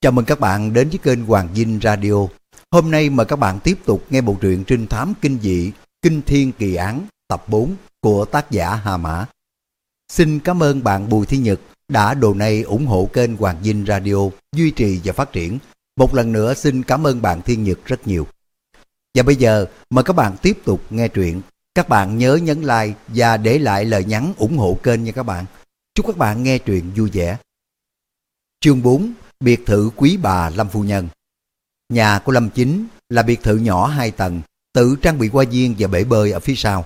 Chào mừng các bạn đến với kênh Hoàng Dinh Radio. Hôm nay mời các bạn tiếp tục nghe bộ truyện trinh thám kinh dị Kinh Thiên Kỳ Án, tập 4 của tác giả Hà Mã. Xin cảm ơn bạn Bùi Thi Nhật đã đồ này ủng hộ kênh Hoàng Dinh Radio duy trì và phát triển. Một lần nữa xin cảm ơn bạn Thiên Nhật rất nhiều. Và bây giờ, mời các bạn tiếp tục nghe truyện. Các bạn nhớ nhấn like và để lại lời nhắn ủng hộ kênh nha các bạn. Chúc các bạn nghe truyện vui vẻ. Chương 4 Biệt thự quý bà Lâm Phu Nhân Nhà của Lâm Chính là biệt thự nhỏ hai tầng, tự trang bị hoa viên và bể bơi ở phía sau.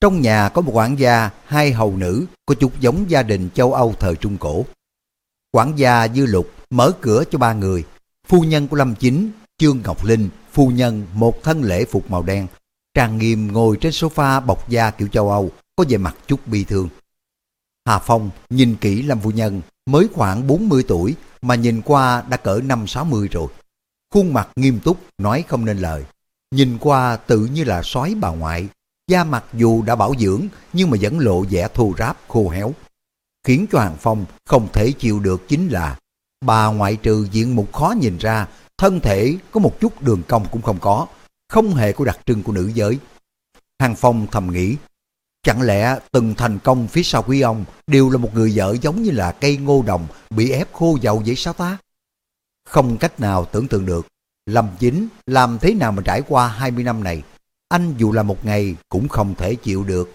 Trong nhà có một quản gia, hai hầu nữ, có chút giống gia đình châu Âu thời Trung Cổ. Quản gia Dư Lục mở cửa cho ba người. Phu nhân của Lâm Chính, Trương Ngọc Linh, phu nhân một thân lễ phục màu đen, trang nghiêm ngồi trên sofa bọc da kiểu châu Âu, có vẻ mặt chút bi thương. Hà Phong nhìn kỹ Lâm phu nhân, mới khoảng 40 tuổi mà nhìn qua đã cỡ 5-60 rồi. Khuôn mặt nghiêm túc, nói không nên lời. Nhìn qua tự như là sói bà ngoại, da mặt dù đã bảo dưỡng nhưng mà vẫn lộ vẻ thô ráp khô héo. Khiến cho Hàng Phong không thể chịu được chính là bà ngoại trừ diện mục khó nhìn ra, thân thể có một chút đường cong cũng không có, không hề có đặc trưng của nữ giới. Hàng Phong thầm nghĩ, chẳng lẽ từng thành công phía sau quý ông đều là một người vợ giống như là cây ngô đồng bị ép khô dầu vậy sao ta? Không cách nào tưởng tượng được, Lâm Chính làm thế nào mà trải qua 20 năm này, anh dù là một ngày cũng không thể chịu được.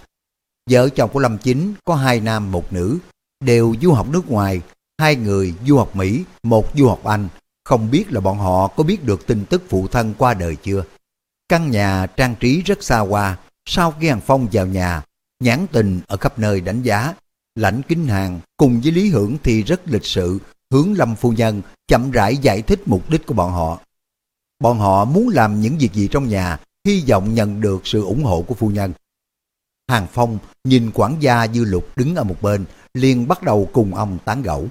Vợ chồng của Lâm Chính có hai nam một nữ, đều du học nước ngoài, hai người du học Mỹ, một du học Anh, không biết là bọn họ có biết được tin tức phụ thân qua đời chưa. Căn nhà trang trí rất xa hoa, sau khi Hàng Phong vào nhà, nhãn tình ở khắp nơi đánh giá. Lãnh Kính Hàng cùng với Lý Hưởng thì rất lịch sự, hướng Lâm Phu Nhân chậm rãi giải thích mục đích của bọn họ. Bọn họ muốn làm những việc gì trong nhà, hy vọng nhận được sự ủng hộ của Phu Nhân. Hàng Phong nhìn quản gia Dư Lục đứng ở một bên, liền bắt đầu cùng ông tán gẫu.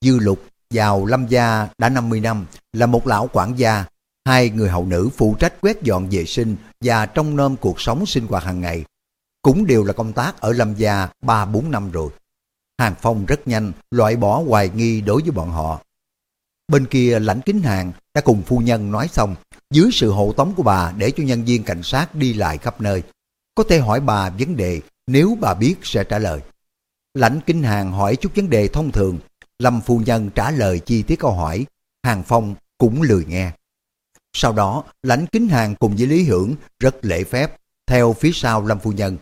Dư Lục vào Lâm Gia đã 50 năm, là một lão quản gia, hai người hậu nữ phụ trách quét dọn vệ sinh và trông nom cuộc sống sinh hoạt hàng ngày cũng đều là công tác ở Lâm Gia 3-4 năm rồi. Hàng Phong rất nhanh loại bỏ hoài nghi đối với bọn họ. Bên kia lãnh kính hàng đã cùng phu nhân nói xong, dưới sự hộ tống của bà để cho nhân viên cảnh sát đi lại khắp nơi. Có thể hỏi bà vấn đề, nếu bà biết sẽ trả lời. Lãnh kính hàng hỏi chút vấn đề thông thường, Lâm phu nhân trả lời chi tiết câu hỏi, Hàng Phong cũng lười nghe. Sau đó, lãnh kính hàng cùng với Lý Hưởng rất lễ phép, theo phía sau Lâm phu nhân,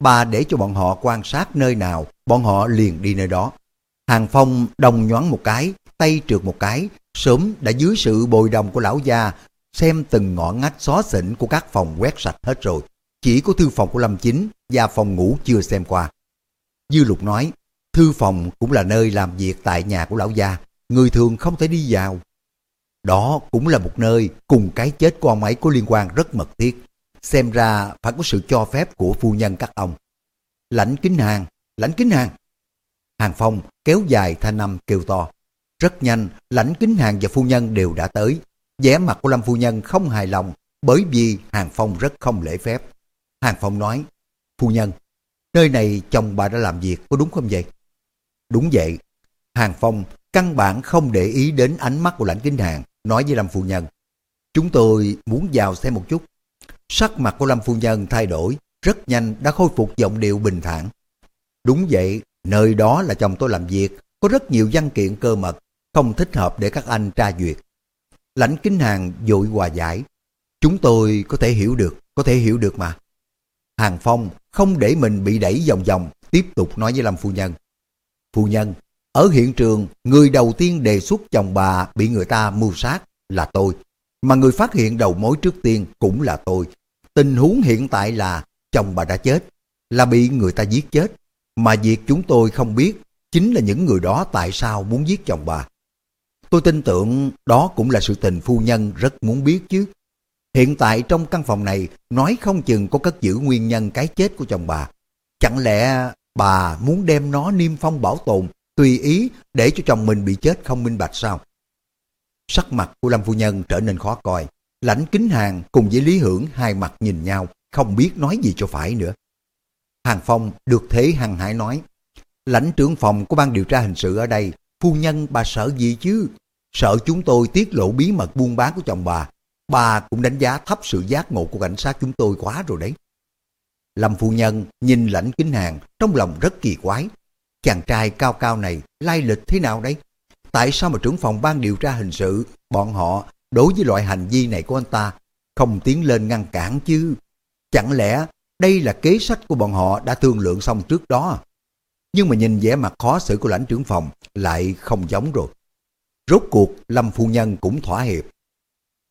Bà để cho bọn họ quan sát nơi nào, bọn họ liền đi nơi đó. Hàng Phong đồng nhoáng một cái, tay trượt một cái, sớm đã dưới sự bồi đồng của lão gia, xem từng ngõ ngách xó xỉnh của các phòng quét sạch hết rồi. Chỉ có thư phòng của Lâm Chính và phòng ngủ chưa xem qua. Dư Lục nói, thư phòng cũng là nơi làm việc tại nhà của lão gia, người thường không thể đi vào. Đó cũng là một nơi cùng cái chết của ông ấy có liên quan rất mật thiết. Xem ra phải có sự cho phép của phu nhân các ông. Lãnh kính hàng, lãnh kính hàng. Hàng Phong kéo dài thanh âm kêu to. Rất nhanh, lãnh kính hàng và phu nhân đều đã tới. vẻ mặt của Lâm phu nhân không hài lòng bởi vì Hàng Phong rất không lễ phép. Hàng Phong nói, phu nhân, nơi này chồng bà đã làm việc có đúng không vậy? Đúng vậy. Hàng Phong căn bản không để ý đến ánh mắt của lãnh kính hàng, nói với Lâm phu nhân. Chúng tôi muốn vào xem một chút. Sắc mặt của Lâm Phu Nhân thay đổi, rất nhanh đã khôi phục giọng điệu bình thản. Đúng vậy, nơi đó là chồng tôi làm việc, có rất nhiều văn kiện cơ mật, không thích hợp để các anh tra duyệt. Lãnh Kính Hàng dội hòa giải. Chúng tôi có thể hiểu được, có thể hiểu được mà. Hàng Phong không để mình bị đẩy vòng vòng, tiếp tục nói với Lâm Phu Nhân. Phu Nhân, ở hiện trường, người đầu tiên đề xuất chồng bà bị người ta mưu sát là tôi. Mà người phát hiện đầu mối trước tiên cũng là tôi. Tình huống hiện tại là chồng bà đã chết, là bị người ta giết chết. Mà việc chúng tôi không biết chính là những người đó tại sao muốn giết chồng bà. Tôi tin tưởng đó cũng là sự tình phu nhân rất muốn biết chứ. Hiện tại trong căn phòng này nói không chừng có cất giữ nguyên nhân cái chết của chồng bà. Chẳng lẽ bà muốn đem nó niêm phong bảo tồn tùy ý để cho chồng mình bị chết không minh bạch sao? Sắc mặt của Lâm Phu Nhân trở nên khó coi. Lãnh kính hàng cùng với Lý Hưởng hai mặt nhìn nhau, không biết nói gì cho phải nữa. Hàng Phong được thế hằng hải nói, lãnh trưởng phòng của ban điều tra hình sự ở đây, phu nhân bà sợ gì chứ? sợ chúng tôi tiết lộ bí mật buôn bán của chồng bà. Bà cũng đánh giá thấp sự giác ngộ của cảnh sát chúng tôi quá rồi đấy. Lâm phu nhân nhìn lãnh kính hàng trong lòng rất kỳ quái. Chàng trai cao cao này lai lịch thế nào đấy? Tại sao mà trưởng phòng ban điều tra hình sự bọn họ đối với loại hành vi này của anh ta không tiến lên ngăn cản chứ? Chẳng lẽ đây là kế sách của bọn họ đã thương lượng xong trước đó? Nhưng mà nhìn vẻ mặt khó xử của lãnh trưởng phòng lại không giống rồi. Rốt cuộc Lâm phu nhân cũng thỏa hiệp.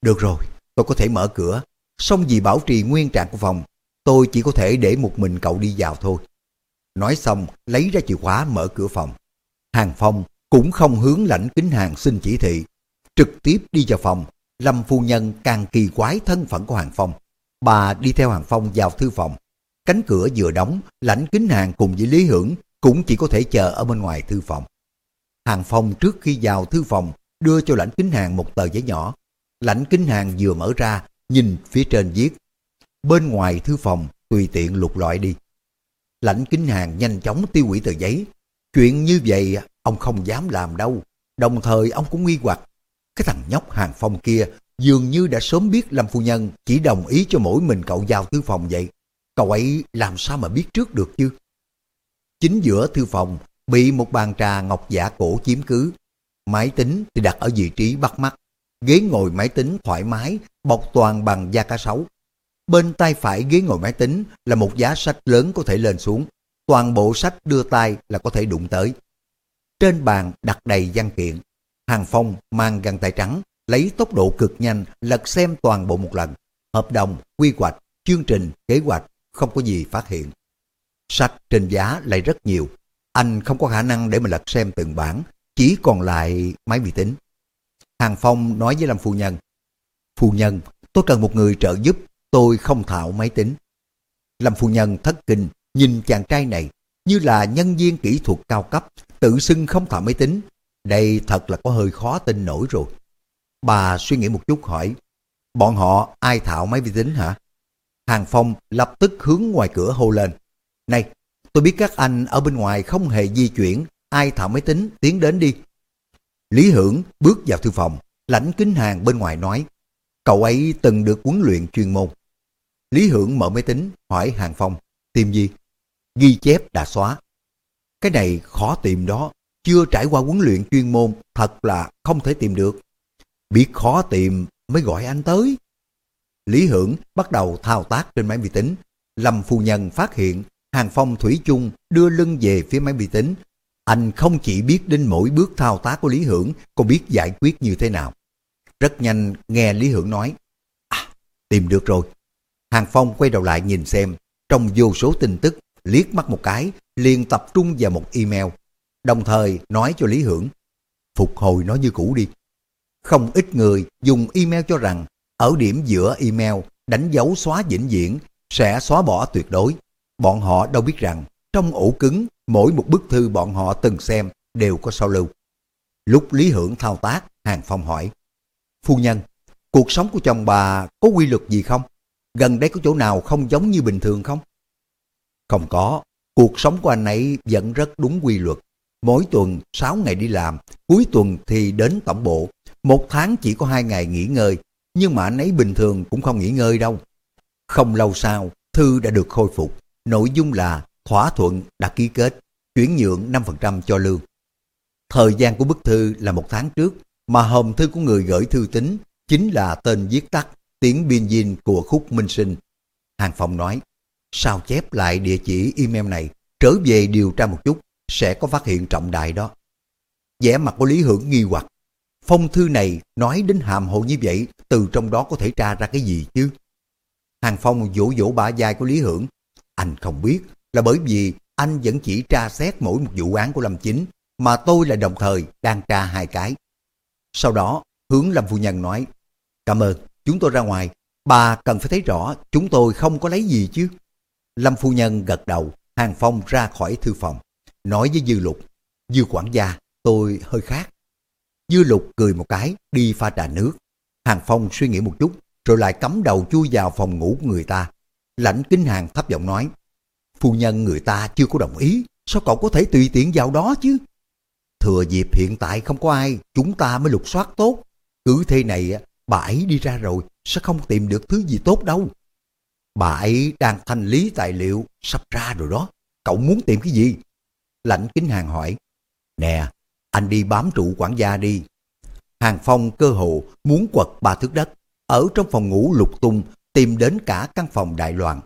Được rồi, tôi có thể mở cửa. Xong vì bảo trì nguyên trạng của phòng, tôi chỉ có thể để một mình cậu đi vào thôi. Nói xong, lấy ra chìa khóa mở cửa phòng. Hàng Phong cũng không hướng lãnh kính hàng xin chỉ thị. Trực tiếp đi vào phòng, Lâm phu nhân càng kỳ quái thân phận của Hàng Phong. Bà đi theo Hàng Phong vào thư phòng. Cánh cửa vừa đóng, lãnh kính hàng cùng với Lý Hưởng cũng chỉ có thể chờ ở bên ngoài thư phòng. Hàng Phong trước khi vào thư phòng đưa cho lãnh kính hàng một tờ giấy nhỏ. Lãnh kính hàng vừa mở ra, nhìn phía trên viết. Bên ngoài thư phòng, tùy tiện lục loại đi. Lãnh kính hàng nhanh chóng tiêu hủy tờ giấy. Chuyện như vậy ông không dám làm đâu. Đồng thời ông cũng nghi hoặc. Cái thằng nhóc hàng phong kia dường như đã sớm biết Lâm Phu Nhân chỉ đồng ý cho mỗi mình cậu vào thư phòng vậy. Cậu ấy làm sao mà biết trước được chứ? Chính giữa thư phòng bị một bàn trà ngọc giả cổ chiếm cứ. Máy tính thì đặt ở vị trí bắt mắt. Ghế ngồi máy tính thoải mái, bọc toàn bằng da cá sấu. Bên tay phải ghế ngồi máy tính là một giá sách lớn có thể lên xuống. Toàn bộ sách đưa tay là có thể đụng tới. Trên bàn đặt đầy văn kiện. Hàng Phong mang găng tay trắng, lấy tốc độ cực nhanh lật xem toàn bộ một lần. Hợp đồng, quy hoạch, chương trình, kế hoạch, không có gì phát hiện. Sách trên giá lại rất nhiều. Anh không có khả năng để mà lật xem từng bản, chỉ còn lại máy vi tính. Hàng Phong nói với Lâm Phu Nhân, Phu Nhân, tôi cần một người trợ giúp, tôi không thạo máy tính. Lâm Phu Nhân thất kinh, nhìn chàng trai này như là nhân viên kỹ thuật cao cấp, tự xưng không thạo máy tính. Đây thật là có hơi khó tin nổi rồi. Bà suy nghĩ một chút hỏi, bọn họ ai thạo máy vi tính hả? Hàng Phong lập tức hướng ngoài cửa hô lên. Này, tôi biết các anh ở bên ngoài không hề di chuyển, ai thạo máy tính, tiến đến đi. Lý Hưởng bước vào thư phòng, lãnh kính hàng bên ngoài nói, cậu ấy từng được huấn luyện chuyên môn. Lý Hưởng mở máy tính, hỏi Hàng Phong, tìm gì? Ghi chép đã xóa. Cái này khó tìm đó, chưa trải qua huấn luyện chuyên môn, thật là không thể tìm được. Biết khó tìm mới gọi anh tới. Lý Hưởng bắt đầu thao tác trên máy vi tính. Lâm phu nhân phát hiện Hàng Phong Thủy chung đưa lưng về phía máy vi tính. Anh không chỉ biết đến mỗi bước thao tác của Lý Hưởng, còn biết giải quyết như thế nào. Rất nhanh nghe Lý Hưởng nói, À, tìm được rồi. Hàng Phong quay đầu lại nhìn xem, trong vô số tin tức, liếc mắt một cái, liền tập trung vào một email. Đồng thời nói cho Lý Hưởng, phục hồi nó như cũ đi. Không ít người dùng email cho rằng, ở điểm giữa email đánh dấu xóa vĩnh viễn sẽ xóa bỏ tuyệt đối. Bọn họ đâu biết rằng trong ổ cứng mỗi một bức thư bọn họ từng xem đều có sao lưu. Lúc Lý Hưởng thao tác, Hàng Phong hỏi Phu nhân, cuộc sống của chồng bà có quy luật gì không? Gần đây có chỗ nào không giống như bình thường không? Không có, cuộc sống của anh ấy vẫn rất đúng quy luật. Mỗi tuần 6 ngày đi làm, cuối tuần thì đến tổng bộ. Một tháng chỉ có hai ngày nghỉ ngơi, nhưng mà anh ấy bình thường cũng không nghỉ ngơi đâu. Không lâu sau, thư đã được khôi phục. Nội dung là thỏa thuận đã ký kết, chuyển nhượng 5% cho lương. Thời gian của bức thư là một tháng trước, mà hòm thư của người gửi thư tín chính là tên viết tắt tiếng biên dinh của Khúc Minh Sinh. Hàng Phong nói, sao chép lại địa chỉ email này, trở về điều tra một chút, sẽ có phát hiện trọng đại đó. vẻ mặt của Lý Hưởng nghi hoặc, phong thư này nói đến hàm hồ như vậy, từ trong đó có thể tra ra cái gì chứ? Hàng Phong vỗ vỗ bả vai của Lý Hưởng, anh không biết là bởi vì anh vẫn chỉ tra xét mỗi một vụ án của Lâm Chính, mà tôi là đồng thời đang tra hai cái. Sau đó, hướng Lâm Phu Nhân nói, cảm ơn, chúng tôi ra ngoài, bà cần phải thấy rõ chúng tôi không có lấy gì chứ. Lâm Phu Nhân gật đầu, Hàng Phong ra khỏi thư phòng, nói với Dư Lục, Dư quản gia, tôi hơi khác. Dư Lục cười một cái, đi pha trà nước. Hàng Phong suy nghĩ một chút, rồi lại cắm đầu chui vào phòng ngủ của người ta. Lãnh Kinh Hàng thấp giọng nói, phu nhân người ta chưa có đồng ý, sao cậu có thể tùy tiện vào đó chứ? Thừa dịp hiện tại không có ai, chúng ta mới lục soát tốt. Cứ thế này, bà ấy đi ra rồi, sẽ không tìm được thứ gì tốt đâu. Bà ấy đang thanh lý tài liệu, sắp ra rồi đó. Cậu muốn tìm cái gì? Lãnh kính hàng hỏi. Nè, anh đi bám trụ quản gia đi. Hàng Phong cơ hồ muốn quật ba thước đất. Ở trong phòng ngủ lục tung, tìm đến cả căn phòng đại loạn.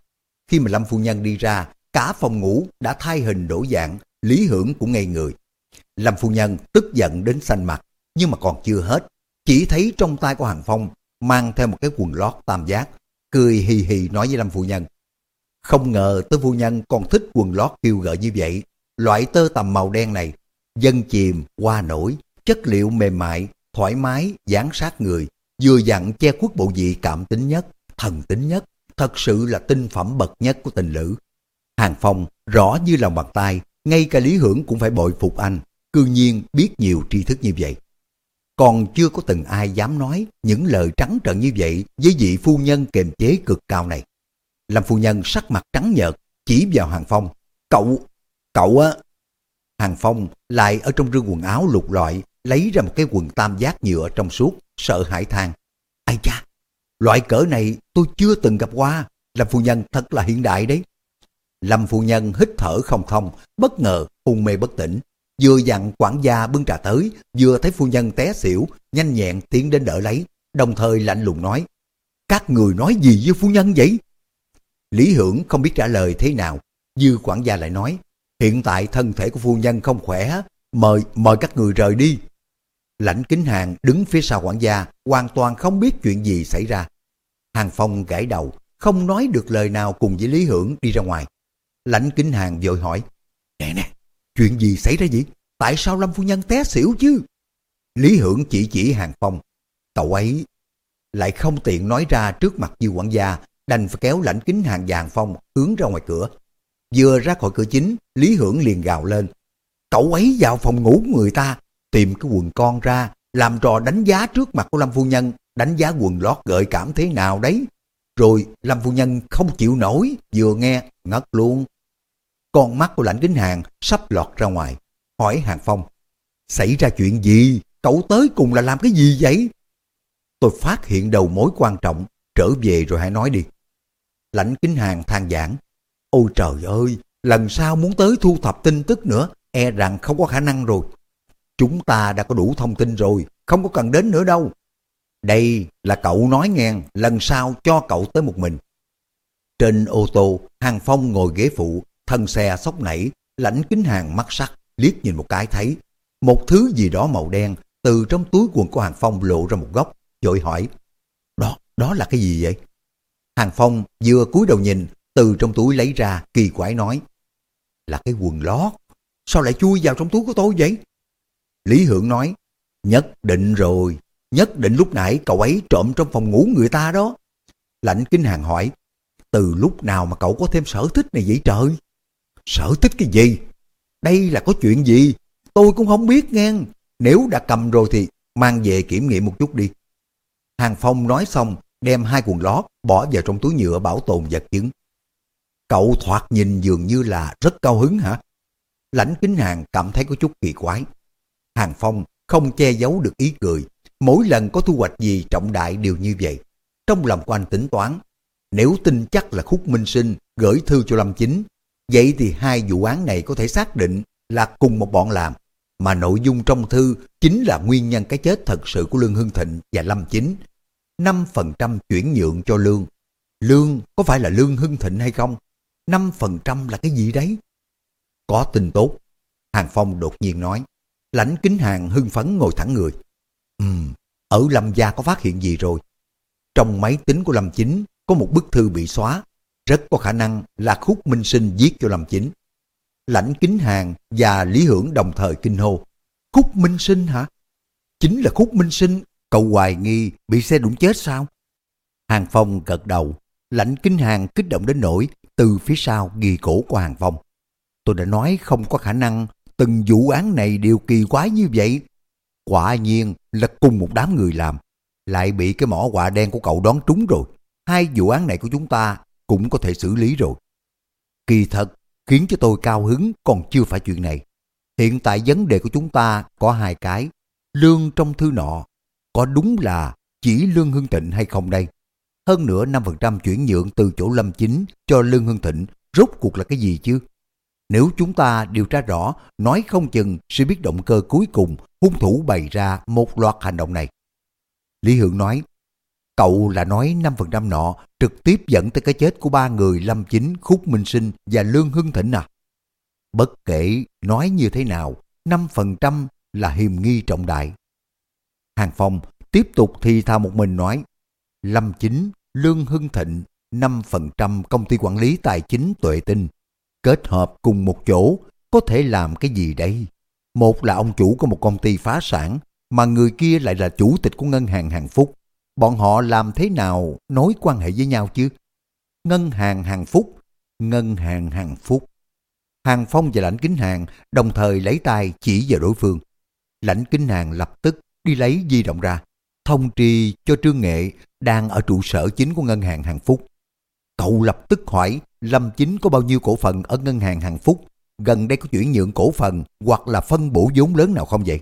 Khi mà Lâm Phu Nhân đi ra, cả phòng ngủ đã thay hình đổi dạng, lý hưởng cũng ngây người. Lâm Phu Nhân tức giận đến xanh mặt, nhưng mà còn chưa hết. Chỉ thấy trong tay của Hàng Phong mang theo một cái quần lót tam giác, cười hì hì nói với Lâm Phu Nhân. Không ngờ tớ Phu Nhân còn thích quần lót kêu gợi như vậy. Loại tơ tầm màu đen này, dân chìm, hoa nổi, chất liệu mềm mại, thoải mái, dán sát người, vừa dặn che khuất bộ vị cảm tính nhất, thần tính nhất, thật sự là tinh phẩm bậc nhất của tình lữ. Hàng Phong rõ như lòng bàn tay, ngay cả Lý Hưởng cũng phải bội phục anh, cư nhiên biết nhiều tri thức như vậy. Còn chưa có từng ai dám nói những lời trắng trợn như vậy với vị phu nhân kềm chế cực cao này. Lâm phu nhân sắc mặt trắng nhợt, chỉ vào Hàng Phong. Cậu, cậu á. Hàng Phong lại ở trong rương quần áo lục loại, lấy ra một cái quần tam giác nhựa trong suốt, sợ hãi than. Ai cha, loại cỡ này tôi chưa từng gặp qua. Lâm phu nhân thật là hiện đại đấy. Lâm phu nhân hít thở không thông, bất ngờ hôn mê bất tỉnh. Vừa dặn quản gia bưng trà tới, vừa thấy phu nhân té xỉu, nhanh nhẹn tiến đến đỡ lấy, đồng thời lạnh lùng nói. Các người nói gì với phu nhân vậy? Lý Hưởng không biết trả lời thế nào, dư quản gia lại nói, hiện tại thân thể của phu nhân không khỏe, mời mời các người rời đi. Lãnh kính hàng đứng phía sau quản gia, hoàn toàn không biết chuyện gì xảy ra. Hàng Phong gãi đầu, không nói được lời nào cùng với Lý Hưởng đi ra ngoài. Lãnh kính hàng vội hỏi, nè nè, chuyện gì xảy ra vậy? Tại sao Lâm Phu Nhân té xỉu chứ? Lý Hưởng chỉ chỉ Hàng Phong, cậu ấy lại không tiện nói ra trước mặt dư quản gia, đành phải kéo lãnh kính hàng vàng phong hướng ra ngoài cửa. Vừa ra khỏi cửa chính, Lý Hưởng liền gào lên. Cậu ấy vào phòng ngủ của người ta, tìm cái quần con ra, làm trò đánh giá trước mặt của Lâm Phu Nhân, đánh giá quần lót gợi cảm thế nào đấy. Rồi Lâm Phu Nhân không chịu nổi, vừa nghe, ngất luôn. Con mắt của lãnh kính hàng sắp lọt ra ngoài, hỏi Hàng Phong. Xảy ra chuyện gì? Cậu tới cùng là làm cái gì vậy? Tôi phát hiện đầu mối quan trọng, trở về rồi hãy nói đi. Lãnh kính hàng than giảng. Ôi trời ơi, lần sau muốn tới thu thập tin tức nữa, e rằng không có khả năng rồi. Chúng ta đã có đủ thông tin rồi, không có cần đến nữa đâu. Đây là cậu nói nghe, lần sau cho cậu tới một mình. Trên ô tô, Hàng Phong ngồi ghế phụ, thân xe sốc nảy, lãnh kính hàng mắt sắc, liếc nhìn một cái thấy. Một thứ gì đó màu đen từ trong túi quần của Hàng Phong lộ ra một góc, vội hỏi, đó, đó là cái gì vậy? Hàng Phong vừa cúi đầu nhìn, từ trong túi lấy ra, kỳ quái nói, là cái quần lót, sao lại chui vào trong túi của tôi vậy? Lý Hưởng nói, nhất định rồi, nhất định lúc nãy cậu ấy trộm trong phòng ngủ người ta đó. Lãnh Kinh Hàng hỏi, từ lúc nào mà cậu có thêm sở thích này vậy trời? Sở thích cái gì? Đây là có chuyện gì? Tôi cũng không biết nghe. Nếu đã cầm rồi thì mang về kiểm nghiệm một chút đi. Hàng Phong nói xong, đem hai quần lót bỏ vào trong túi nhựa bảo tồn vật chứng. Cậu thoạt nhìn dường như là rất cao hứng hả? Lãnh kính hàng cảm thấy có chút kỳ quái. Hàng Phong không che giấu được ý cười. Mỗi lần có thu hoạch gì trọng đại đều như vậy. Trong lòng của anh tính toán, nếu tin chắc là Khúc Minh Sinh gửi thư cho Lâm Chính, vậy thì hai vụ án này có thể xác định là cùng một bọn làm. Mà nội dung trong thư chính là nguyên nhân cái chết thật sự của Lương Hưng Thịnh và Lâm Chính. 5% chuyển nhượng cho Lương. Lương có phải là Lương Hưng Thịnh hay không? 5% là cái gì đấy? Có tin tốt. Hàng Phong đột nhiên nói. Lãnh kính hàng hưng phấn ngồi thẳng người. Ừm, ở Lâm Gia có phát hiện gì rồi? Trong máy tính của Lâm Chính có một bức thư bị xóa. Rất có khả năng là Khúc Minh Sinh giết cho làm Chính. Lãnh kính hàng và Lý Hưởng đồng thời kinh hô. Khúc Minh Sinh hả? Chính là Khúc Minh Sinh, cậu hoài nghi bị xe đụng chết sao? Hàng Phong gật đầu, lãnh kính hàng kích động đến nỗi từ phía sau ghi cổ của Hàng Phong. Tôi đã nói không có khả năng từng vụ án này đều kỳ quái như vậy. Quả nhiên là cùng một đám người làm, lại bị cái mỏ quạ đen của cậu đón trúng rồi. Hai vụ án này của chúng ta cũng có thể xử lý rồi. Kỳ thật, khiến cho tôi cao hứng còn chưa phải chuyện này. hiện tại vấn đề của chúng ta có hai cái. Lương trong thư nọ, có đúng là chỉ Lương Hưng Thịnh hay không đây? Hơn nữa 5% chuyển nhượng từ chỗ Lâm Chính cho Lương Hưng Thịnh rốt cuộc là cái gì chứ? Nếu chúng ta điều tra rõ, nói không chừng sẽ biết động cơ cuối cùng hung thủ bày ra một loạt hành động này. Lý Hưởng nói, cậu là nói 5% nọ trực tiếp dẫn tới cái chết của ba người Lâm Chính, Khúc Minh Sinh và Lương Hưng Thịnh à? Bất kể nói như thế nào, 5% là hiềm nghi trọng đại. Hàng Phong tiếp tục thì thào một mình nói, Lâm Chính, Lương Hưng Thịnh, 5% công ty quản lý tài chính tuệ tinh, kết hợp cùng một chỗ có thể làm cái gì đây? Một là ông chủ của một công ty phá sản, mà người kia lại là chủ tịch của ngân hàng Hàng Phúc. Bọn họ làm thế nào nối quan hệ với nhau chứ? Ngân hàng Hàng Phúc, ngân hàng Hàng Phúc. Hàng Phong và Lãnh Kính Hàng đồng thời lấy tay chỉ vào đối phương. Lãnh Kính Hàng lập tức đi lấy di động ra, thông tri cho Trương Nghệ đang ở trụ sở chính của ngân hàng Hàng Phúc. Cậu lập tức hỏi Lâm Chính có bao nhiêu cổ phần ở ngân hàng Hàng Phúc, gần đây có chuyển nhượng cổ phần hoặc là phân bổ vốn lớn nào không vậy?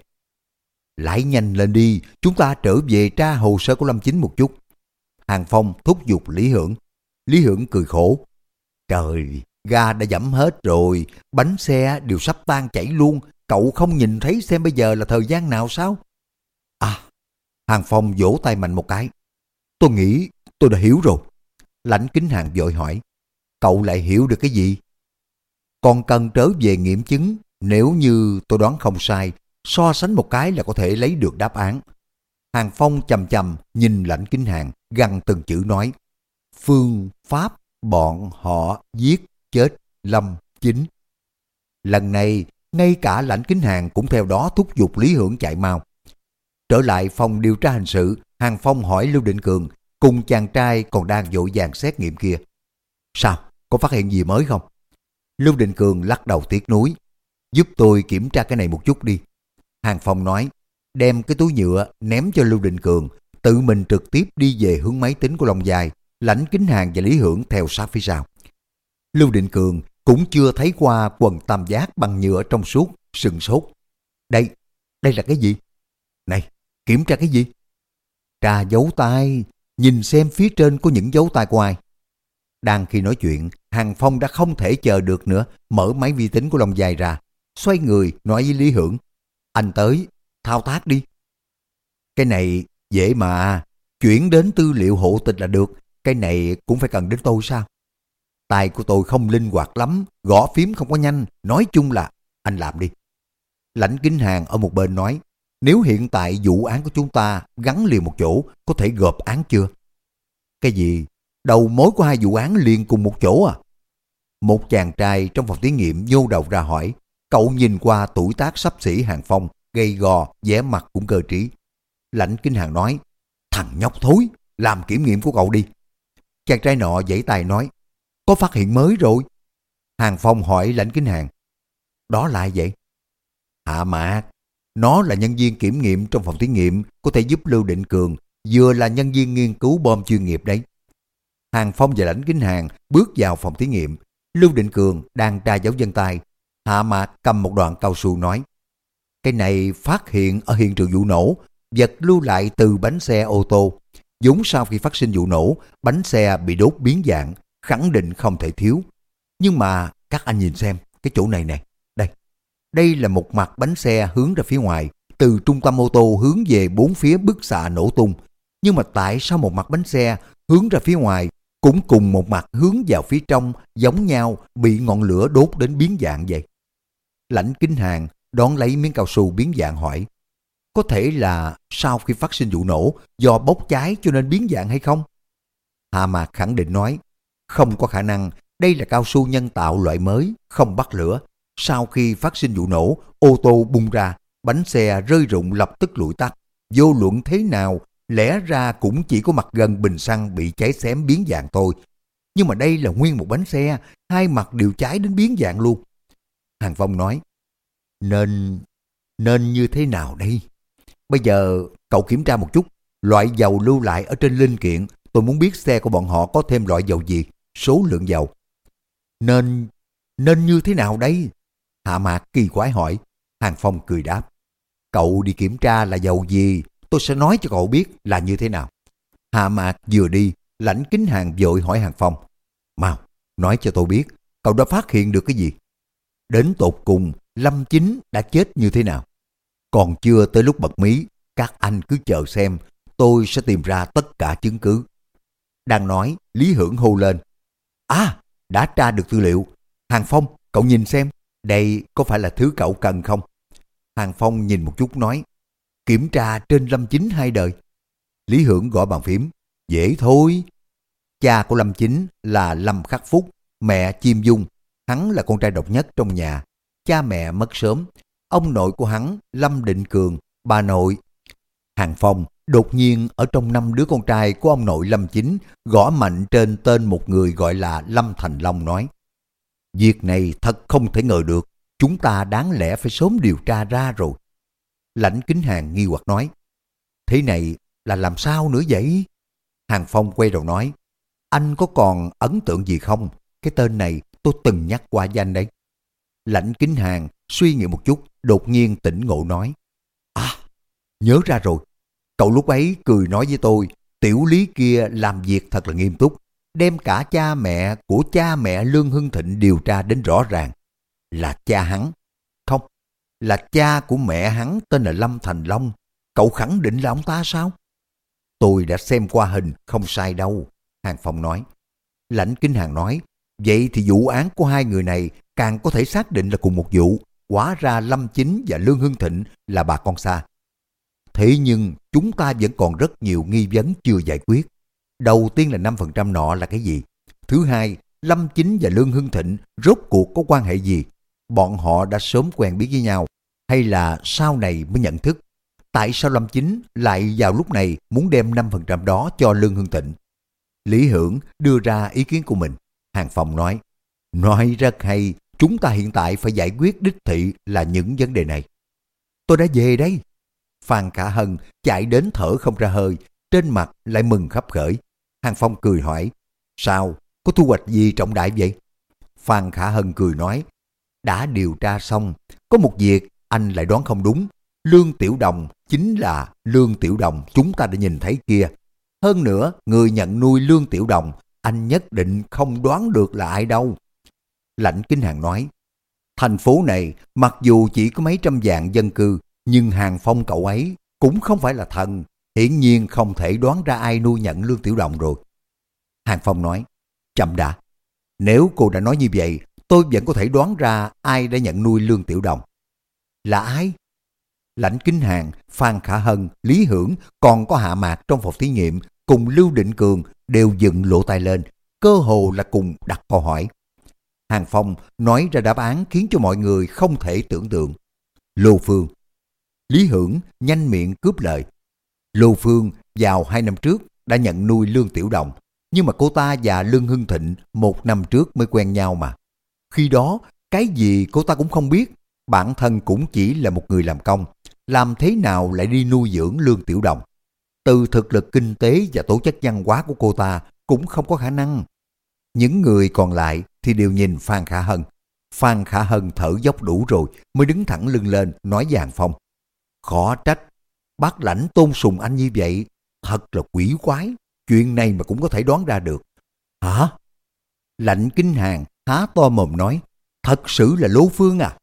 Lại nhanh lên đi, chúng ta trở về tra hồ sơ của Lâm Chính một chút. Hàng Phong thúc giục Lý Hưởng. Lý Hưởng cười khổ. Trời, ga đã dẫm hết rồi, bánh xe đều sắp tan chảy luôn, cậu không nhìn thấy xem bây giờ là thời gian nào sao? À, Hàng Phong vỗ tay mạnh một cái. Tôi nghĩ tôi đã hiểu rồi. Lãnh kính hàng vội hỏi, cậu lại hiểu được cái gì? Còn cần trở về nghiệm chứng, nếu như tôi đoán không sai, so sánh một cái là có thể lấy được đáp án. Hàng Phong chầm chầm nhìn lãnh kinh hàng, gằn từng chữ nói, phương pháp bọn họ giết chết Lâm Chính. Lần này, ngay cả lãnh kính hàng cũng theo đó thúc giục Lý Hưởng chạy mau. Trở lại phòng điều tra hình sự, Hàng Phong hỏi Lưu Định Cường cùng chàng trai còn đang dội vàng xét nghiệm kia. Sao? Có phát hiện gì mới không? Lưu Định Cường lắc đầu tiếc nuối. Giúp tôi kiểm tra cái này một chút đi. Hàng Phong nói, đem cái túi nhựa ném cho Lưu Định Cường, tự mình trực tiếp đi về hướng máy tính của Long Dài, lãnh kính hàng và Lý Hưởng theo sát phía sau. Lưu Định Cường cũng chưa thấy qua quần tam giác bằng nhựa trong suốt, sừng sốt. Đây, đây là cái gì? Này, kiểm tra cái gì? Tra dấu tay, nhìn xem phía trên có những dấu tay của ai. Đang khi nói chuyện, Hàng Phong đã không thể chờ được nữa, mở máy vi tính của Long Dài ra, xoay người nói với Lý Hưởng. Anh tới, thao tác đi. Cái này dễ mà, chuyển đến tư liệu hộ tịch là được, cái này cũng phải cần đến tôi sao? Tài của tôi không linh hoạt lắm, gõ phím không có nhanh, nói chung là anh làm đi. Lãnh kính hàng ở một bên nói, nếu hiện tại vụ án của chúng ta gắn liền một chỗ, có thể gộp án chưa? Cái gì? Đầu mối của hai vụ án liền cùng một chỗ à? Một chàng trai trong phòng thí nghiệm vô đầu ra hỏi, cậu nhìn qua tuổi tác sắp xỉ hàng phong, gây gò, vẻ mặt cũng cơ trí. Lãnh kinh hàng nói, thằng nhóc thối, làm kiểm nghiệm của cậu đi. Chàng trai nọ giãy tay nói, có phát hiện mới rồi. Hàng Phong hỏi lãnh kinh hàng, đó là ai vậy? Hạ Mạc, nó là nhân viên kiểm nghiệm trong phòng thí nghiệm, có thể giúp Lưu Định Cường, vừa là nhân viên nghiên cứu bom chuyên nghiệp đấy. Hàng Phong và lãnh kính hàng bước vào phòng thí nghiệm, Lưu Định Cường đang tra dấu dân tay. Hạ Mạc cầm một đoạn cao su nói, cái này phát hiện ở hiện trường vụ nổ, vật lưu lại từ bánh xe ô tô. Dũng sau khi phát sinh vụ nổ, bánh xe bị đốt biến dạng, khẳng định không thể thiếu. Nhưng mà các anh nhìn xem, cái chỗ này nè, đây. Đây là một mặt bánh xe hướng ra phía ngoài, từ trung tâm ô tô hướng về bốn phía bức xạ nổ tung. Nhưng mà tại sao một mặt bánh xe hướng ra phía ngoài cũng cùng một mặt hướng vào phía trong giống nhau bị ngọn lửa đốt đến biến dạng vậy? Lãnh kinh hàng đón lấy miếng cao su biến dạng hỏi có thể là sau khi phát sinh vụ nổ do bốc cháy cho nên biến dạng hay không? Hạ Mạc khẳng định nói không có khả năng, đây là cao su nhân tạo loại mới, không bắt lửa. Sau khi phát sinh vụ nổ, ô tô bung ra, bánh xe rơi rụng lập tức lụi tắt. Vô luận thế nào, lẽ ra cũng chỉ có mặt gần bình xăng bị cháy xém biến dạng thôi. Nhưng mà đây là nguyên một bánh xe, hai mặt đều cháy đến biến dạng luôn. Hàng Phong nói, nên, nên như thế nào đây? Bây giờ cậu kiểm tra một chút, loại dầu lưu lại ở trên linh kiện, tôi muốn biết xe của bọn họ có thêm loại dầu gì số lượng dầu. Nên, nên như thế nào đây? Hạ Mạc kỳ quái hỏi. Hàng Phong cười đáp. Cậu đi kiểm tra là dầu gì, tôi sẽ nói cho cậu biết là như thế nào. Hạ Mạc vừa đi, lãnh kính hàng vội hỏi Hàng Phong. Mau, nói cho tôi biết, cậu đã phát hiện được cái gì? Đến tột cùng, Lâm Chính đã chết như thế nào? Còn chưa tới lúc bật mí, các anh cứ chờ xem, tôi sẽ tìm ra tất cả chứng cứ. Đang nói, Lý Hưởng hô lên. À, đã tra được tư liệu. Hàng Phong, cậu nhìn xem, đây có phải là thứ cậu cần không? Hàng Phong nhìn một chút nói, kiểm tra trên Lâm Chính hai đời. Lý Hưởng gõ bàn phím, dễ thôi. Cha của Lâm Chính là Lâm Khắc Phúc, mẹ Chim Dung. Hắn là con trai độc nhất trong nhà. Cha mẹ mất sớm. Ông nội của hắn, Lâm Định Cường, bà nội. Hàng Phong đột nhiên ở trong năm đứa con trai của ông nội Lâm Chính gõ mạnh trên tên một người gọi là Lâm Thành Long nói. Việc này thật không thể ngờ được, chúng ta đáng lẽ phải sớm điều tra ra rồi. Lãnh kính hàng nghi hoặc nói, thế này là làm sao nữa vậy? Hàng Phong quay đầu nói, anh có còn ấn tượng gì không? Cái tên này tôi từng nhắc qua danh đấy. Lãnh kính hàng suy nghĩ một chút, đột nhiên tỉnh ngộ nói, À, nhớ ra rồi. Cậu lúc ấy cười nói với tôi, tiểu lý kia làm việc thật là nghiêm túc, đem cả cha mẹ của cha mẹ Lương Hưng Thịnh điều tra đến rõ ràng. Là cha hắn. Không, là cha của mẹ hắn tên là Lâm Thành Long. Cậu khẳng định là ông ta sao? Tôi đã xem qua hình, không sai đâu. Hàng Phong nói. Lãnh Kinh Hàng nói, vậy thì vụ án của hai người này càng có thể xác định là cùng một vụ. Quá ra Lâm Chính và Lương Hưng Thịnh là bà con xa. Thế nhưng chúng ta vẫn còn rất nhiều nghi vấn chưa giải quyết. Đầu tiên là 5% nọ là cái gì? Thứ hai, Lâm Chính và Lương Hưng Thịnh rốt cuộc có quan hệ gì? Bọn họ đã sớm quen biết với nhau hay là sau này mới nhận thức? Tại sao Lâm Chính lại vào lúc này muốn đem 5% đó cho Lương Hưng Thịnh? Lý Hưởng đưa ra ý kiến của mình. Hàng Phong nói, nói rất hay, chúng ta hiện tại phải giải quyết đích thị là những vấn đề này. Tôi đã về đây. Phan Khả Hân chạy đến thở không ra hơi, trên mặt lại mừng khắp khởi. Hàng Phong cười hỏi, sao, có thu hoạch gì trọng đại vậy? Phan Khả Hân cười nói, đã điều tra xong, có một việc anh lại đoán không đúng. Lương Tiểu Đồng chính là Lương Tiểu Đồng chúng ta đã nhìn thấy kia. Hơn nữa, người nhận nuôi Lương Tiểu Đồng, anh nhất định không đoán được là ai đâu. Lãnh Kinh Hàng nói, thành phố này mặc dù chỉ có mấy trăm vạn dân cư, nhưng Hàng Phong cậu ấy cũng không phải là thần, hiển nhiên không thể đoán ra ai nuôi nhận Lương Tiểu Đồng rồi. Hàng Phong nói, chậm đã. Nếu cô đã nói như vậy, tôi vẫn có thể đoán ra ai đã nhận nuôi Lương Tiểu Đồng. Là ai? Lãnh Kinh Hàng, Phan Khả Hân, Lý Hưởng còn có hạ mạc trong phòng thí nghiệm cùng Lưu Định Cường đều dựng lỗ tai lên, cơ hồ là cùng đặt câu hỏi. Hàng Phong nói ra đáp án khiến cho mọi người không thể tưởng tượng. Lô Phương. Lý Hưởng nhanh miệng cướp lời. Lô Phương vào hai năm trước đã nhận nuôi Lương Tiểu Đồng, nhưng mà cô ta và Lương Hưng Thịnh một năm trước mới quen nhau mà. Khi đó, cái gì cô ta cũng không biết, bản thân cũng chỉ là một người làm công, làm thế nào lại đi nuôi dưỡng Lương Tiểu Đồng. Từ thực lực kinh tế và tố chất văn hóa của cô ta cũng không có khả năng. Những người còn lại thì đều nhìn Phan Khả Hân. Phan Khả Hân thở dốc đủ rồi mới đứng thẳng lưng lên nói dàn Phong. Khó trách, bác lãnh tôn sùng anh như vậy, thật là quỷ quái, chuyện này mà cũng có thể đoán ra được. Hả? Lạnh kinh hàng, há to mồm nói, thật sự là lố phương à?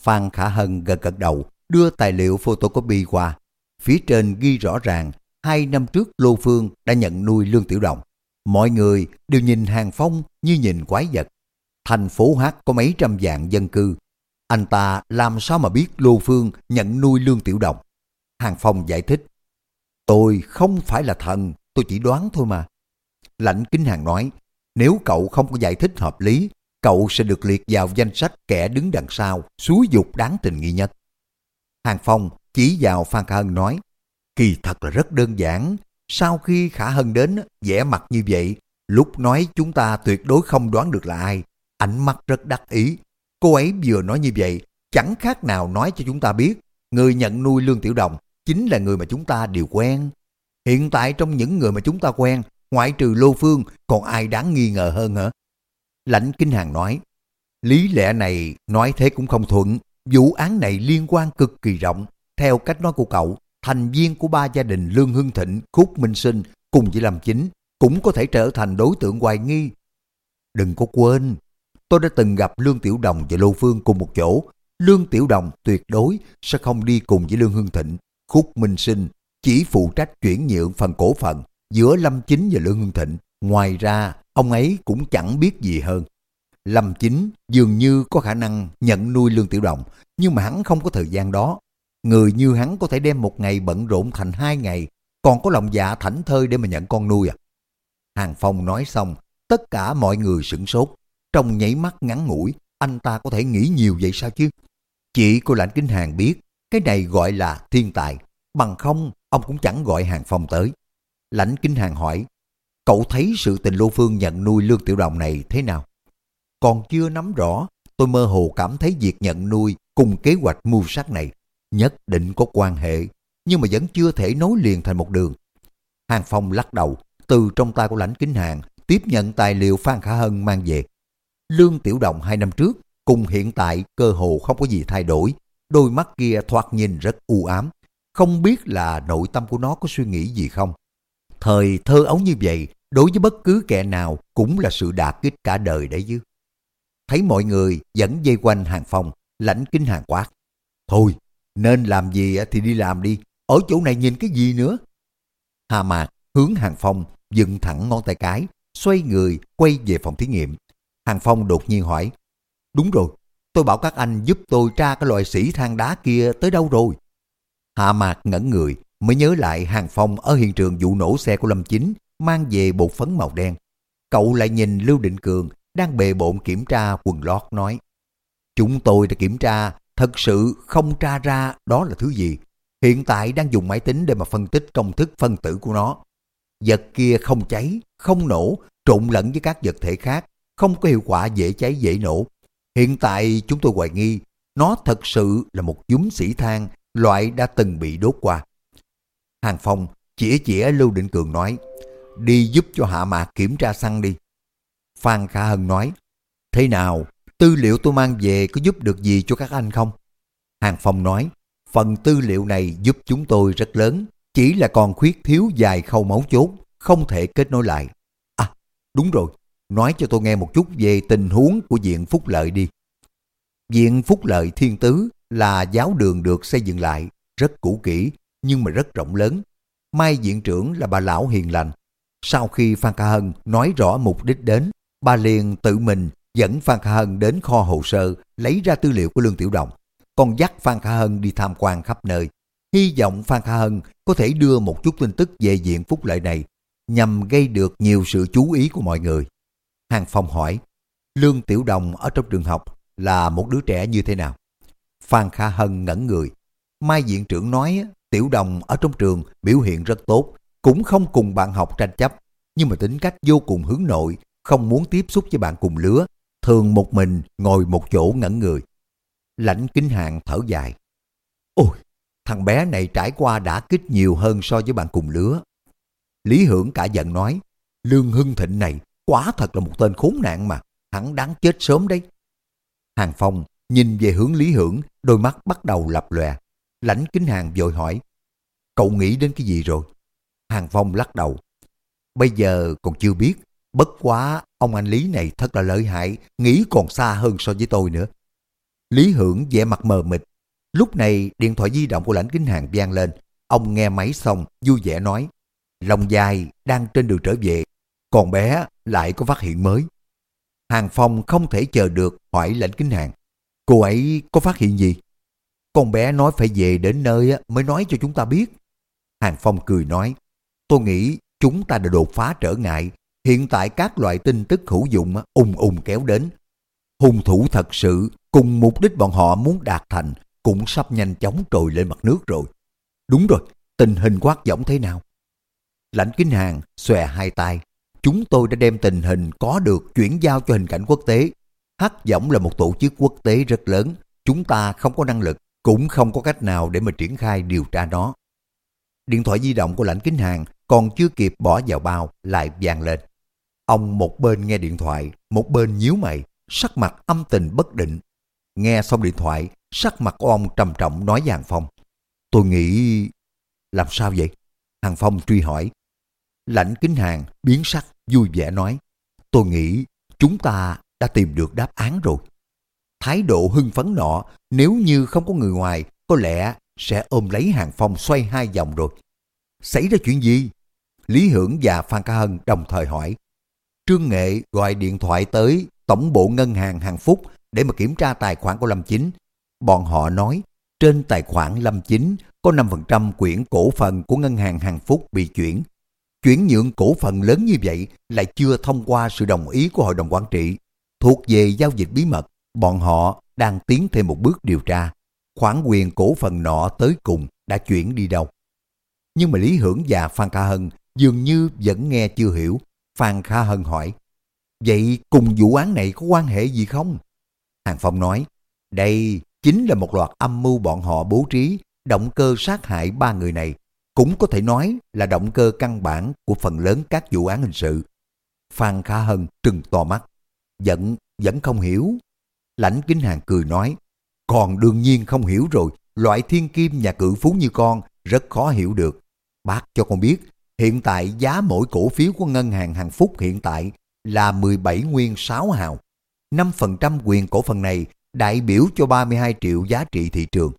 Phan Khả Hân gật gật đầu, đưa tài liệu photocopy qua. Phía trên ghi rõ ràng, hai năm trước Lô Phương đã nhận nuôi Lương Tiểu Đồng. Mọi người đều nhìn Hàng Phong như nhìn quái vật. Thành phố Hát có mấy trăm vạn dân cư. Anh ta làm sao mà biết Lô Phương nhận nuôi Lương Tiểu Đồng? Hàng Phong giải thích. Tôi không phải là thần, tôi chỉ đoán thôi mà. Lãnh Kính Hàng nói, nếu cậu không có giải thích hợp lý, cậu sẽ được liệt vào danh sách kẻ đứng đằng sau, xúi dục đáng tình nghi nhất. Hàng Phong chỉ vào Phan Khả Hân nói, kỳ thật là rất đơn giản. Sau khi Khả Hân đến, vẻ mặt như vậy, lúc nói chúng ta tuyệt đối không đoán được là ai. Ánh mắt rất đắc ý. Cô ấy vừa nói như vậy, chẳng khác nào nói cho chúng ta biết, người nhận nuôi Lương Tiểu Đồng chính là người mà chúng ta đều quen. Hiện tại trong những người mà chúng ta quen, ngoại trừ Lô Phương, còn ai đáng nghi ngờ hơn hả? Lãnh Kinh Hàng nói, lý lẽ này nói thế cũng không thuận, Vụ án này liên quan cực kỳ rộng. Theo cách nói của cậu, thành viên của ba gia đình Lương Hưng Thịnh, Khúc Minh Sinh cùng với Lâm Chính cũng có thể trở thành đối tượng hoài nghi. Đừng có quên, tôi đã từng gặp Lương Tiểu Đồng và Lô Phương cùng một chỗ. Lương Tiểu Đồng tuyệt đối sẽ không đi cùng với Lương Hưng Thịnh. Khúc Minh Sinh chỉ phụ trách chuyển nhượng phần cổ phần giữa Lâm Chính và Lương Hưng Thịnh. Ngoài ra, ông ấy cũng chẳng biết gì hơn. Lâm Chính dường như có khả năng nhận nuôi Lương Tiểu Đồng, nhưng mà hắn không có thời gian đó. Người như hắn có thể đem một ngày bận rộn thành hai ngày, còn có lòng dạ thảnh thơi để mà nhận con nuôi à? Hàng Phong nói xong, tất cả mọi người sửng sốt. Trong nhảy mắt ngắn ngủi, anh ta có thể nghĩ nhiều vậy sao chứ? Chị của lãnh kính hàng biết, cái này gọi là thiên tài. Bằng không, ông cũng chẳng gọi Hàng Phong tới. Lãnh kính hàng hỏi, cậu thấy sự tình Lô Phương nhận nuôi Lương Tiểu Đồng này thế nào? Còn chưa nắm rõ, tôi mơ hồ cảm thấy việc nhận nuôi cùng kế hoạch mưu sát này nhất định có quan hệ, nhưng mà vẫn chưa thể nối liền thành một đường. Hàng Phong lắc đầu, từ trong tay của lãnh kính hàng tiếp nhận tài liệu Phan Khả Hân mang về. Lương Tiểu Đồng hai năm trước cùng hiện tại cơ hồ không có gì thay đổi, đôi mắt kia thoạt nhìn rất u ám, không biết là nội tâm của nó có suy nghĩ gì không. Thời thơ ấu như vậy, đối với bất cứ kẻ nào cũng là sự đả kích cả đời đấy chứ. Thấy mọi người vẫn dây quanh hàng phòng, lãnh kinh hàng quát. Thôi, nên làm gì thì đi làm đi, ở chỗ này nhìn cái gì nữa. Hà Mạc hướng hàng phong dựng thẳng ngón tay cái, xoay người quay về phòng thí nghiệm. Hàng Phong đột nhiên hỏi, đúng rồi, tôi bảo các anh giúp tôi tra cái loại sĩ than đá kia tới đâu rồi. Hạ Mạc ngẩn người, mới nhớ lại Hàng Phong ở hiện trường vụ nổ xe của Lâm Chính, mang về bột phấn màu đen. Cậu lại nhìn Lưu Định Cường đang bề bộn kiểm tra quần lót nói, Chúng tôi đã kiểm tra, thật sự không tra ra đó là thứ gì. Hiện tại đang dùng máy tính để mà phân tích công thức phân tử của nó. Vật kia không cháy, không nổ, trộn lẫn với các vật thể khác, không có hiệu quả dễ cháy dễ nổ. Hiện tại chúng tôi hoài nghi nó thật sự là một dúm sĩ than loại đã từng bị đốt qua. Hàng Phong chỉ chỉ Lưu Định Cường nói, đi giúp cho Hạ Mạc kiểm tra xăng đi. Phan Khả Hân nói, thế nào, tư liệu tôi mang về có giúp được gì cho các anh không? Hàng Phong nói, phần tư liệu này giúp chúng tôi rất lớn, chỉ là còn khuyết thiếu vài khâu máu chốt, không thể kết nối lại. À, đúng rồi, nói cho tôi nghe một chút về tình huống của Viện Phúc Lợi đi. Viện Phúc Lợi Thiên Tứ là giáo đường được xây dựng lại, rất cũ kỹ, nhưng mà rất rộng lớn. Mai viện trưởng là bà lão hiền lành. Sau khi Phan Ca Hân nói rõ mục đích đến, bà liền tự mình dẫn Phan Khả Hân đến kho hồ sơ lấy ra tư liệu của Lương Tiểu Đồng, còn dắt Phan Khả Hân đi tham quan khắp nơi. Hy vọng Phan Khả Hân có thể đưa một chút tin tức về diện phúc lợi này nhằm gây được nhiều sự chú ý của mọi người. Hàng Phong hỏi, Lương Tiểu Đồng ở trong trường học là một đứa trẻ như thế nào? Phan Kha Hân ngẩn người. Mai viện trưởng nói Tiểu Đồng ở trong trường biểu hiện rất tốt, cũng không cùng bạn học tranh chấp, nhưng mà tính cách vô cùng hướng nội, không muốn tiếp xúc với bạn cùng lứa, thường một mình ngồi một chỗ ngẩn người. Lãnh kính hạng thở dài. Ôi, thằng bé này trải qua đã kích nhiều hơn so với bạn cùng lứa. Lý Hưởng cả giận nói, Lương Hưng Thịnh này quả thật là một tên khốn nạn mà, hắn đáng chết sớm đấy. Hàng Phong nhìn về hướng Lý Hưởng, đôi mắt bắt đầu lập lòe. Lãnh Kính Hàng vội hỏi, cậu nghĩ đến cái gì rồi? Hàng Phong lắc đầu. Bây giờ còn chưa biết, bất quá ông anh Lý này thật là lợi hại, nghĩ còn xa hơn so với tôi nữa. Lý Hưởng vẻ mặt mờ mịt. Lúc này điện thoại di động của lãnh kính hàng vang lên. Ông nghe máy xong vui vẻ nói. Lòng dài đang trên đường trở về. Còn bé lại có phát hiện mới. Hàng Phong không thể chờ được hỏi lãnh kính hàng. Cô ấy có phát hiện gì? Con bé nói phải về đến nơi mới nói cho chúng ta biết. Hàng Phong cười nói. Tôi nghĩ chúng ta đã đột phá trở ngại. Hiện tại các loại tin tức hữu dụng ùng ùng kéo đến. Hung thủ thật sự cùng mục đích bọn họ muốn đạt thành cũng sắp nhanh chóng trồi lên mặt nước rồi. Đúng rồi, tình hình quát giọng thế nào? Lãnh kinh Hàng xòe hai tay. Chúng tôi đã đem tình hình có được chuyển giao cho hình cảnh quốc tế. Hắc Giọng là một tổ chức quốc tế rất lớn. Chúng ta không có năng lực, cũng không có cách nào để mà triển khai điều tra nó. Điện thoại di động của Lãnh Kính Hàng còn chưa kịp bỏ vào bao lại vang lên. Ông một bên nghe điện thoại, một bên nhíu mày, sắc mặt âm tình bất định. Nghe xong điện thoại, sắc mặt của ông trầm trọng nói với Hàng Phong. Tôi nghĩ... Làm sao vậy? Hàng Phong truy hỏi. Lãnh kính hàng biến sắc vui vẻ nói. Tôi nghĩ chúng ta đã tìm được đáp án rồi. Thái độ hưng phấn nọ nếu như không có người ngoài có lẽ sẽ ôm lấy Hàng Phong xoay hai vòng rồi. Xảy ra chuyện gì? Lý Hưởng và Phan Ca Hân đồng thời hỏi. Trương Nghệ gọi điện thoại tới Tổng bộ Ngân hàng Hàng Phúc để mà kiểm tra tài khoản của Lâm Chính. Bọn họ nói trên tài khoản Lâm Chính có 5% quyển cổ phần của Ngân hàng Hàng Phúc bị chuyển. Chuyển nhượng cổ phần lớn như vậy lại chưa thông qua sự đồng ý của Hội đồng Quản trị. Thuộc về giao dịch bí mật, bọn họ đang tiến thêm một bước điều tra. Khoản quyền cổ phần nọ tới cùng đã chuyển đi đâu. Nhưng mà Lý Hưởng và Phan Kha Hân dường như vẫn nghe chưa hiểu. Phan Kha Hân hỏi, vậy cùng vụ án này có quan hệ gì không? Hàng Phong nói, đây chính là một loạt âm mưu bọn họ bố trí, động cơ sát hại ba người này, cũng có thể nói là động cơ căn bản của phần lớn các vụ án hình sự. Phan Kha Hân trừng to mắt, giận, vẫn không hiểu. Lãnh Kính Hàng cười nói, còn đương nhiên không hiểu rồi, loại thiên kim nhà cự phú như con rất khó hiểu được. Bác cho con biết, hiện tại giá mỗi cổ phiếu của ngân hàng Hằng Phúc hiện tại là 17 nguyên 6 hào. 5% quyền cổ phần này đại biểu cho 32 triệu giá trị thị trường.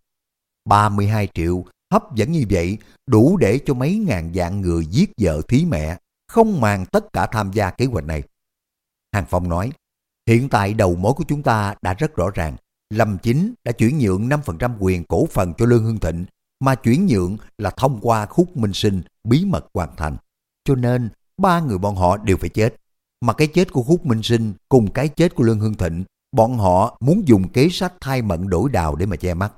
32 triệu hấp dẫn như vậy đủ để cho mấy ngàn dạng người giết vợ thí mẹ, không màng tất cả tham gia kế hoạch này. Hàng Phong nói, hiện tại đầu mối của chúng ta đã rất rõ ràng. Lâm Chính đã chuyển nhượng 5% quyền cổ phần cho Lương Hưng Thịnh, mà chuyển nhượng là thông qua khúc minh sinh bí mật hoàn thành. Cho nên, ba người bọn họ đều phải chết. Mà cái chết của khúc minh sinh cùng cái chết của Lương Hưng Thịnh, bọn họ muốn dùng kế sách thay mận đổi đào để mà che mắt.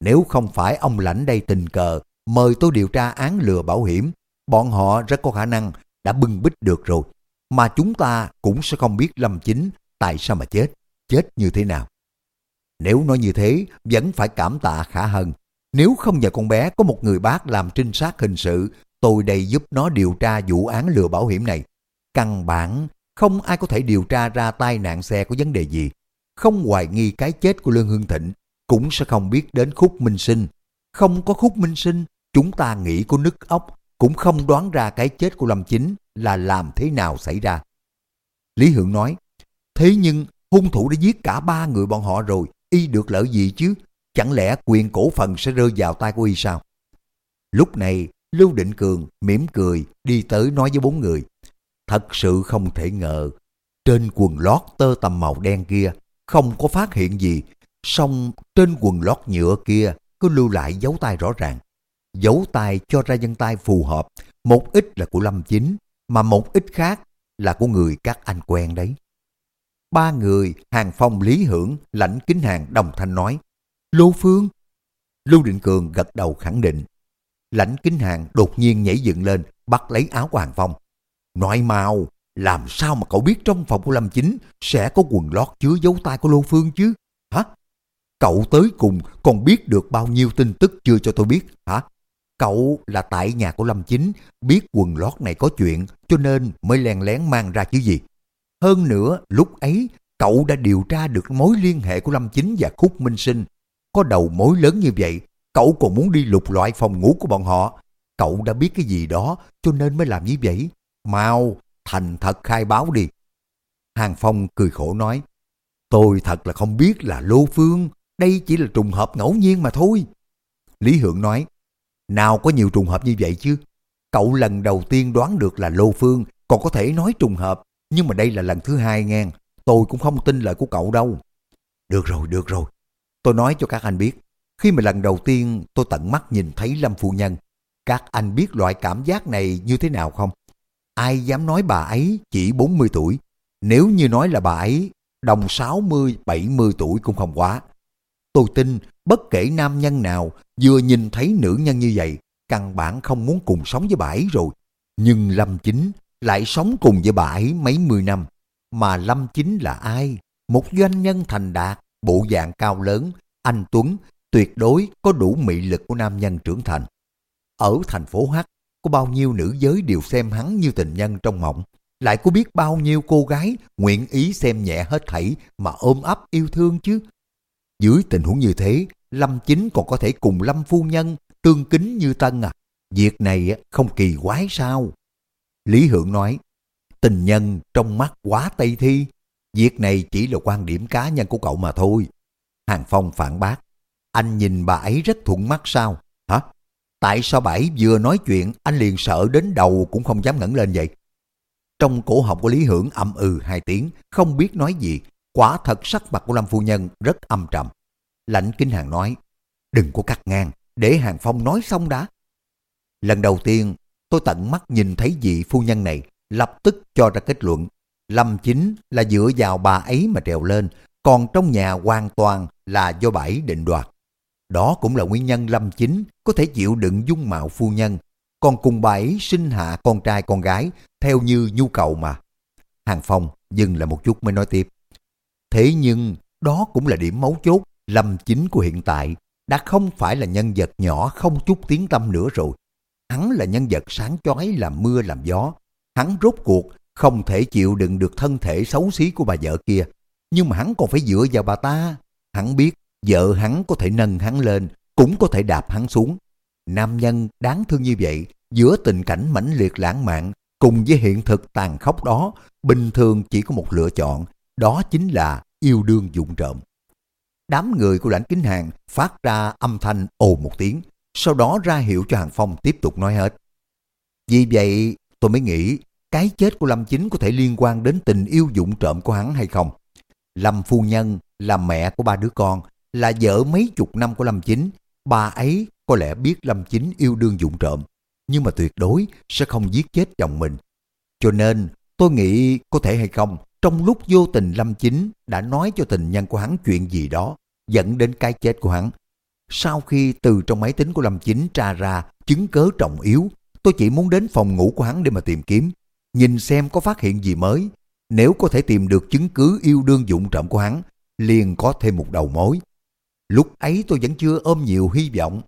Nếu không phải ông lãnh đây tình cờ mời tôi điều tra án lừa bảo hiểm, bọn họ rất có khả năng đã bưng bít được rồi. Mà chúng ta cũng sẽ không biết Lâm Chính tại sao mà chết, chết như thế nào. Nếu nói như thế, vẫn phải cảm tạ Khả Hân. Nếu không nhờ con bé có một người bác làm trinh sát hình sự, tôi đây giúp nó điều tra vụ án lừa bảo hiểm này. Căn bản, không ai có thể điều tra ra tai nạn xe có vấn đề gì. Không hoài nghi cái chết của Lương Hương Thịnh, cũng sẽ không biết đến khúc minh sinh. Không có khúc minh sinh, chúng ta nghĩ có nứt ốc, cũng không đoán ra cái chết của Lâm Chính là làm thế nào xảy ra. Lý Hưởng nói, thế nhưng hung thủ đã giết cả ba người bọn họ rồi, y được lợi gì chứ? Chẳng lẽ quyền cổ phần sẽ rơi vào tay của y sao? Lúc này, Lưu Định Cường mỉm cười đi tới nói với bốn người. Thật sự không thể ngờ, trên quần lót tơ tầm màu đen kia không có phát hiện gì, song trên quần lót nhựa kia cứ lưu lại dấu tay rõ ràng. Dấu tay cho ra dân tay phù hợp, một ít là của Lâm Chính, mà một ít khác là của người các anh quen đấy. Ba người, Hàng Phong Lý Hưởng, lãnh kính hàng đồng thanh nói, Lô Phương. Lưu Định Cường gật đầu khẳng định. Lãnh kính hàng đột nhiên nhảy dựng lên, bắt lấy áo của Hàng Phong. Nói mau, làm sao mà cậu biết trong phòng của Lâm Chính sẽ có quần lót chứa dấu tay của Lô Phương chứ? Hả? Cậu tới cùng còn biết được bao nhiêu tin tức chưa cho tôi biết, hả? Cậu là tại nhà của Lâm Chính, biết quần lót này có chuyện, cho nên mới len lén mang ra chứ gì. Hơn nữa, lúc ấy, cậu đã điều tra được mối liên hệ của Lâm Chính và Khúc Minh Sinh. Có đầu mối lớn như vậy, cậu còn muốn đi lục loại phòng ngủ của bọn họ. Cậu đã biết cái gì đó, cho nên mới làm như vậy. Mau, thành thật khai báo đi. Hàng Phong cười khổ nói, tôi thật là không biết là Lô Phương, đây chỉ là trùng hợp ngẫu nhiên mà thôi. Lý Hượng nói, nào có nhiều trùng hợp như vậy chứ. Cậu lần đầu tiên đoán được là Lô Phương, còn có thể nói trùng hợp, nhưng mà đây là lần thứ hai nghe. Tôi cũng không tin lời của cậu đâu. Được rồi, được rồi. Tôi nói cho các anh biết, khi mà lần đầu tiên tôi tận mắt nhìn thấy Lâm Phu Nhân, các anh biết loại cảm giác này như thế nào không? Ai dám nói bà ấy chỉ 40 tuổi? Nếu như nói là bà ấy đồng 60, 70 tuổi cũng không quá. Tôi tin bất kể nam nhân nào vừa nhìn thấy nữ nhân như vậy, căn bản không muốn cùng sống với bà ấy rồi. Nhưng Lâm Chính lại sống cùng với bà ấy mấy mươi năm. Mà Lâm Chính là ai? Một doanh nhân thành đạt, bộ dạng cao lớn, anh Tuấn, tuyệt đối có đủ mị lực của nam nhân trưởng thành. Ở thành phố H, có bao nhiêu nữ giới đều xem hắn như tình nhân trong mộng. Lại có biết bao nhiêu cô gái nguyện ý xem nhẹ hết thảy mà ôm ấp yêu thương chứ. Dưới tình huống như thế, Lâm Chính còn có thể cùng Lâm Phu Nhân tương kính như tân à. Việc này không kỳ quái sao? Lý Hưởng nói, tình nhân trong mắt quá tây thi. Việc này chỉ là quan điểm cá nhân của cậu mà thôi. Hàng Phong phản bác, anh nhìn bà ấy rất thuận mắt sao? Hả? Tại sao bà ấy vừa nói chuyện anh liền sợ đến đầu cũng không dám ngẩng lên vậy? Trong cổ họng của Lý Hưởng ậm ừ hai tiếng, không biết nói gì. Quả thật sắc mặt của Lâm Phu Nhân rất âm trầm. Lãnh Kinh Hàng nói, đừng có cắt ngang, để Hàng Phong nói xong đã. Lần đầu tiên, tôi tận mắt nhìn thấy vị phu nhân này, lập tức cho ra kết luận. Lâm chính là dựa vào bà ấy mà trèo lên, còn trong nhà hoàn toàn là do bà ấy định đoạt. Đó cũng là nguyên nhân Lâm chính có thể chịu đựng dung mạo phu nhân, còn cùng bà ấy sinh hạ con trai con gái theo như nhu cầu mà. Hàng Phong dừng lại một chút mới nói tiếp. Thế nhưng đó cũng là điểm mấu chốt Lâm chính của hiện tại đã không phải là nhân vật nhỏ không chút tiếng tâm nữa rồi. Hắn là nhân vật sáng chói làm mưa làm gió. Hắn rốt cuộc không thể chịu đựng được thân thể xấu xí của bà vợ kia. Nhưng mà hắn còn phải dựa vào bà ta. Hắn biết vợ hắn có thể nâng hắn lên, cũng có thể đạp hắn xuống. Nam nhân đáng thương như vậy, giữa tình cảnh mãnh liệt lãng mạn cùng với hiện thực tàn khốc đó, bình thường chỉ có một lựa chọn, đó chính là yêu đương dụng trộm. Đám người của lãnh kính hàng phát ra âm thanh ồ một tiếng, sau đó ra hiệu cho Hàng Phong tiếp tục nói hết. Vì vậy, tôi mới nghĩ cái chết của Lâm Chính có thể liên quan đến tình yêu dụng trộm của hắn hay không. Lâm Phu Nhân là mẹ của ba đứa con, là vợ mấy chục năm của Lâm Chính. Bà ấy có lẽ biết Lâm Chính yêu đương dụng trộm, nhưng mà tuyệt đối sẽ không giết chết chồng mình. Cho nên, tôi nghĩ có thể hay không, trong lúc vô tình Lâm Chính đã nói cho tình nhân của hắn chuyện gì đó, dẫn đến cái chết của hắn. Sau khi từ trong máy tính của Lâm Chính tra ra chứng cớ trọng yếu, tôi chỉ muốn đến phòng ngủ của hắn để mà tìm kiếm, nhìn xem có phát hiện gì mới. Nếu có thể tìm được chứng cứ yêu đương dụng trộm của hắn, liền có thêm một đầu mối. Lúc ấy tôi vẫn chưa ôm nhiều hy vọng,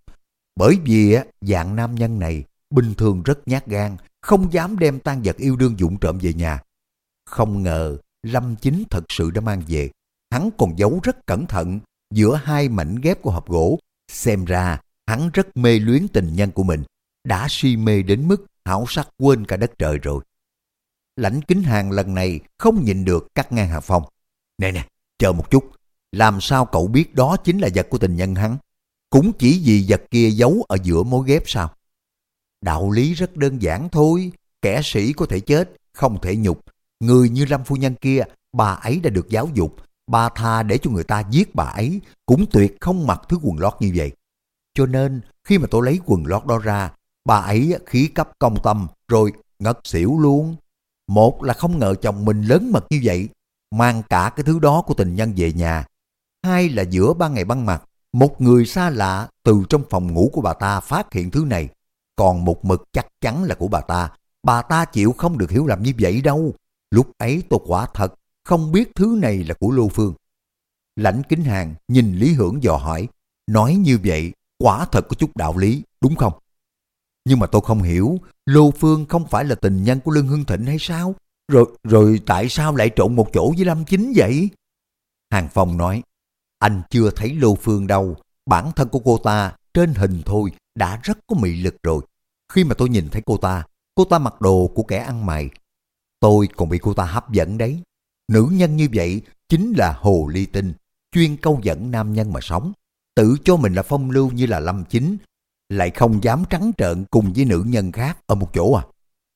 bởi vì dạng nam nhân này bình thường rất nhát gan, không dám đem tan vật yêu đương dụng trộm về nhà. Không ngờ Lâm Chính thật sự đã mang về. Hắn còn giấu rất cẩn thận giữa hai mảnh ghép của hộp gỗ. Xem ra hắn rất mê luyến tình nhân của mình, đã si mê đến mức hảo sắc quên cả đất trời rồi. Lãnh kính hàng lần này không nhìn được cắt ngang Hà Phong. Nè nè, chờ một chút, làm sao cậu biết đó chính là vật của tình nhân hắn? Cũng chỉ vì vật kia giấu ở giữa mối ghép sao? Đạo lý rất đơn giản thôi, kẻ sĩ có thể chết, không thể nhục. Người như Lâm Phu Nhân kia, bà ấy đã được giáo dục, bà tha để cho người ta giết bà ấy, cũng tuyệt không mặc thứ quần lót như vậy. Cho nên, khi mà tôi lấy quần lót đó ra, bà ấy khí cấp công tâm, rồi ngất xỉu luôn. Một là không ngờ chồng mình lớn mật như vậy, mang cả cái thứ đó của tình nhân về nhà. Hai là giữa ban ngày ban mặt, một người xa lạ từ trong phòng ngủ của bà ta phát hiện thứ này, còn một mực chắc chắn là của bà ta. Bà ta chịu không được hiểu lầm như vậy đâu. Lúc ấy tôi quả thật không biết thứ này là của Lô Phương. Lãnh kính hàng nhìn Lý Hưởng dò hỏi, nói như vậy quả thật có chút đạo lý, đúng không? Nhưng mà tôi không hiểu, Lô Phương không phải là tình nhân của Lương Hưng Thịnh hay sao? Rồi rồi tại sao lại trộn một chỗ với Lâm Chính vậy? Hàng Phong nói, anh chưa thấy Lô Phương đâu, bản thân của cô ta trên hình thôi đã rất có mị lực rồi. Khi mà tôi nhìn thấy cô ta, cô ta mặc đồ của kẻ ăn mày. Tôi còn bị cô ta hấp dẫn đấy. Nữ nhân như vậy chính là hồ ly tinh, chuyên câu dẫn nam nhân mà sống. Tự cho mình là phong lưu như là lâm chính, lại không dám trắng trợn cùng với nữ nhân khác ở một chỗ à.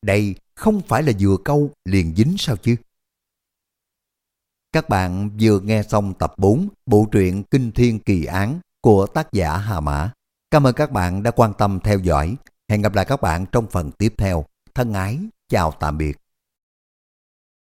Đây không phải là vừa câu liền dính sao chứ? Các bạn vừa nghe xong tập 4 bộ truyện Kinh Thiên Kỳ Án của tác giả Hà Mã. Cảm ơn các bạn đã quan tâm theo dõi. Hẹn gặp lại các bạn trong phần tiếp theo. Thân ái, chào tạm biệt.